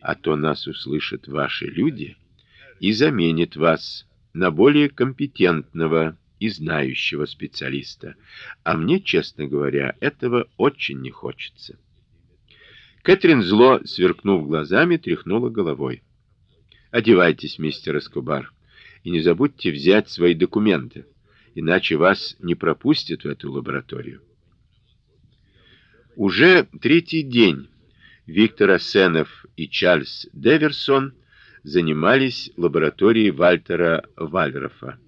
а то нас услышат ваши люди и заменят вас на более компетентного и знающего специалиста. А мне, честно говоря, этого очень не хочется. Кэтрин зло, сверкнув глазами, тряхнула головой. Одевайтесь, мистер Эскобар, и не забудьте взять свои документы, иначе вас не пропустят в эту лабораторию. Уже третий день Виктор Асенов и Чарльз Деверсон занимались лабораторией Вальтера Вальрофа.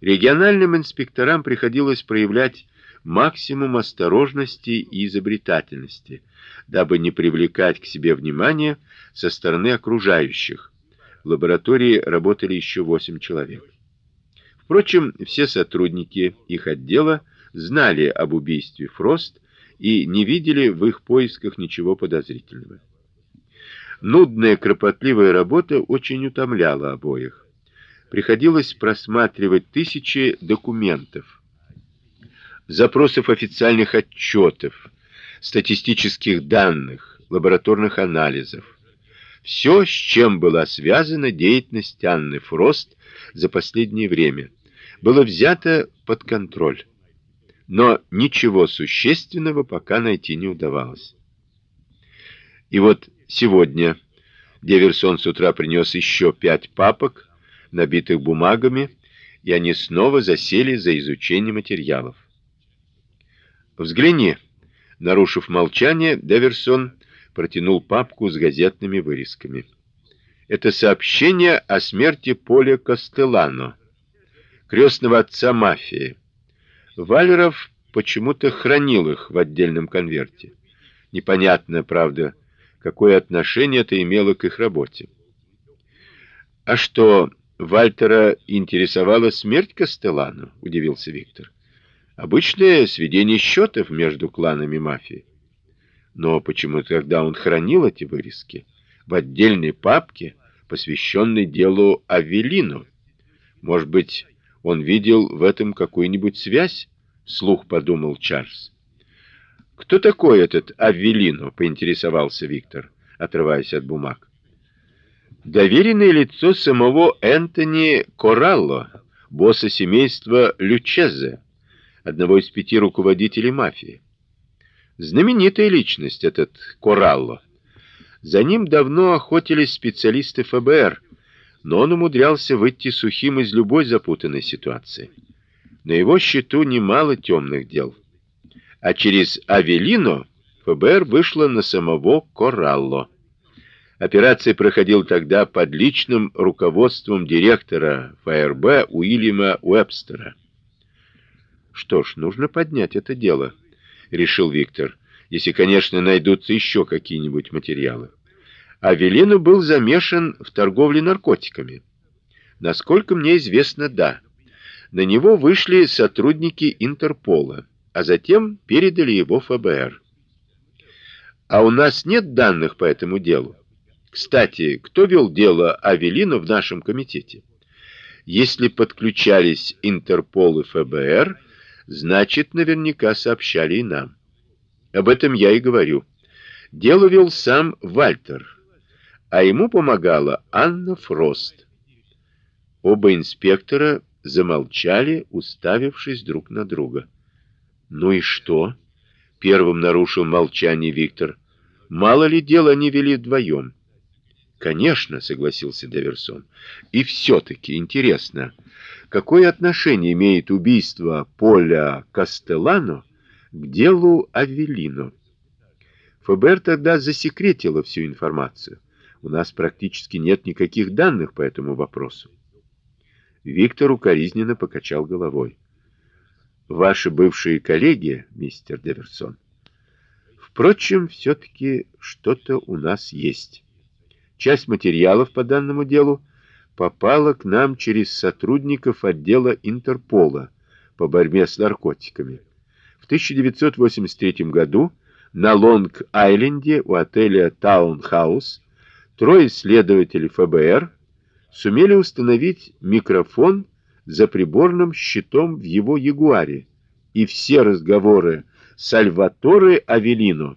Региональным инспекторам приходилось проявлять максимум осторожности и изобретательности, дабы не привлекать к себе внимания со стороны окружающих. В лаборатории работали еще восемь человек. Впрочем, все сотрудники их отдела знали об убийстве Фрост и не видели в их поисках ничего подозрительного. Нудная, кропотливая работа очень утомляла обоих приходилось просматривать тысячи документов, запросов официальных отчетов, статистических данных, лабораторных анализов. Все, с чем была связана деятельность Анны Фрост за последнее время, было взято под контроль. Но ничего существенного пока найти не удавалось. И вот сегодня Деверсон с утра принес еще пять папок набитых бумагами, и они снова засели за изучение материалов. Взгляни, нарушив молчание, Деверсон протянул папку с газетными вырезками. Это сообщение о смерти Поля Костелано, крестного отца мафии. Валеров почему-то хранил их в отдельном конверте. Непонятно, правда, какое отношение это имело к их работе. А что Вальтера интересовала смерть Кастеллано, удивился Виктор. Обычное сведение счетов между кланами мафии. Но почему тогда он хранил эти вырезки в отдельной папке, посвященной делу Авелину? Может быть, он видел в этом какую-нибудь связь? Слух подумал Чарльз. Кто такой этот Авелино? поинтересовался Виктор, отрываясь от бумаг доверенное лицо самого Энтони Коралло, босса семейства Лючезе, одного из пяти руководителей мафии. Знаменитая личность этот Коралло. За ним давно охотились специалисты ФБР, но он умудрялся выйти сухим из любой запутанной ситуации. На его счету немало темных дел. А через Авелино ФБР вышло на самого Коралло. Операция проходила тогда под личным руководством директора ФРБ Уильяма Уэбстера. Что ж, нужно поднять это дело, решил Виктор. Если, конечно, найдутся еще какие-нибудь материалы. А Велину был замешан в торговле наркотиками. Насколько мне известно, да. На него вышли сотрудники Интерпола, а затем передали его ФБР. А у нас нет данных по этому делу. Кстати, кто вел дело Авелину в нашем комитете? Если подключались Интерпол и ФБР, значит, наверняка сообщали и нам. Об этом я и говорю. Дело вел сам Вальтер, а ему помогала Анна Фрост. Оба инспектора замолчали, уставившись друг на друга. Ну и что? Первым нарушил молчание Виктор. Мало ли дел они вели вдвоем. Конечно, согласился Деверсон. И все таки интересно, какое отношение имеет убийство Поля Кастеллано к делу Авелино? ФБР тогда засекретило всю информацию. У нас практически нет никаких данных по этому вопросу. Виктор укоризненно покачал головой. Ваши бывшие коллеги, мистер Деверсон. Впрочем, все таки что-то у нас есть. Часть материалов по данному делу попала к нам через сотрудников отдела Интерпола по борьбе с наркотиками. В 1983 году на Лонг-Айленде у отеля Таунхаус трое следователей ФБР сумели установить микрофон за приборным щитом в его Ягуаре, и все разговоры Сальваторе Авелино